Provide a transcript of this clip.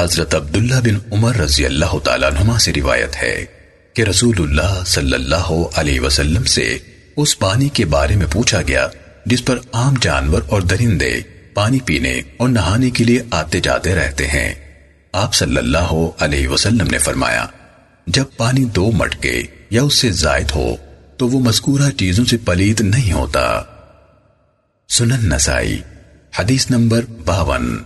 حضرت عبداللہ بن عمر رضی اللہ تعالیٰ عنہما سے روایت ہے کہ رسول اللہ صلی اللہ علیہ وسلم سے اس پانی کے بارے میں پوچھا گیا، جس پر عام جانور اور درندے پانی پینے اور نہانے کے لیے آتے جاتے رہتے ہیں۔ آپ صلی اللہ علیہ وسلم نے فرمایا، جب پانی دو مٹکے یا اس سے زائد ہو، تو وہ مذکورہ چیزوں سے پلید نہیں ہوتا۔ سنن نسائی، حدیث نمبر باون۔